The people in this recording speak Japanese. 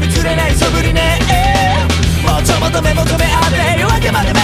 のに釣れない素振りね。またま目求め合って夜明けまで